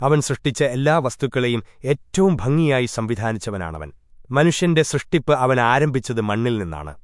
അവൻ സൃഷ്ടിച്ച എല്ലാ വസ്തുക്കളെയും ഏറ്റവും ഭംഗിയായി സംവിധാനിച്ചവനാണവൻ. മനുഷ്യന്റെ സൃഷ്ടിപ്പ് അവൻ ആരംഭിച്ചത് മണ്ണിൽ നിന്നാണ്.